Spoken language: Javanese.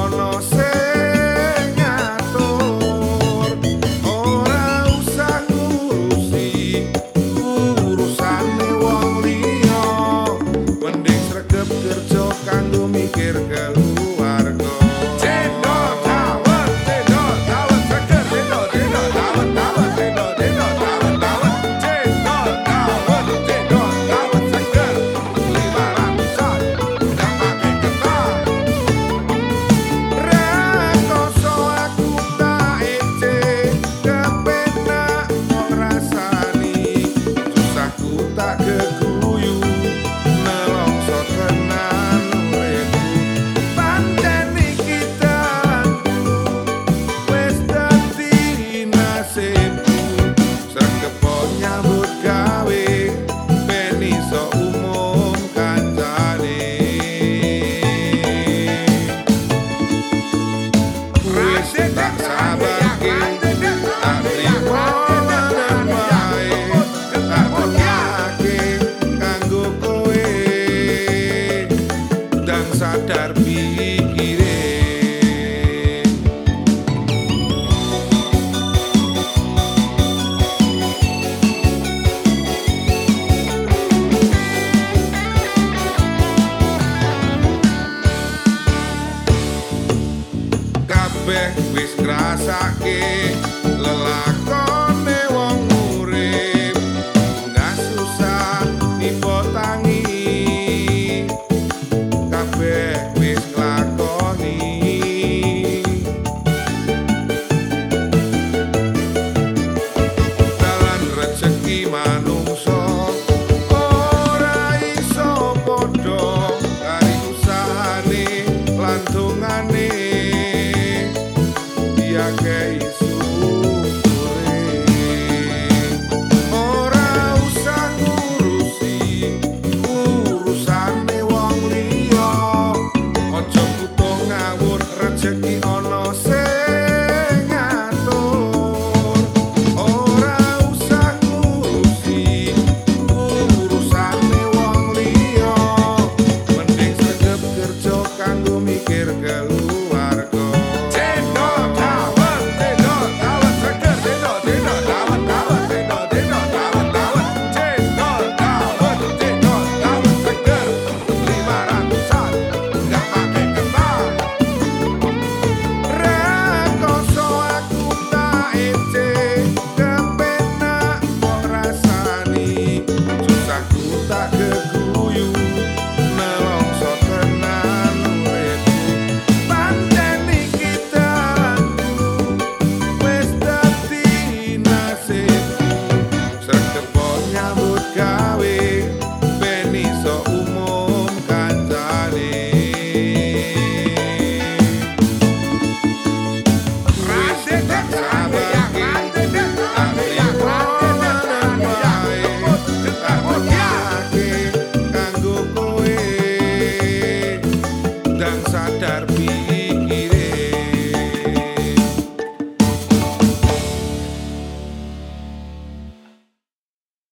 conocer. Back kabeh wis krasake lelakon. dia quer é isso. like a gotta be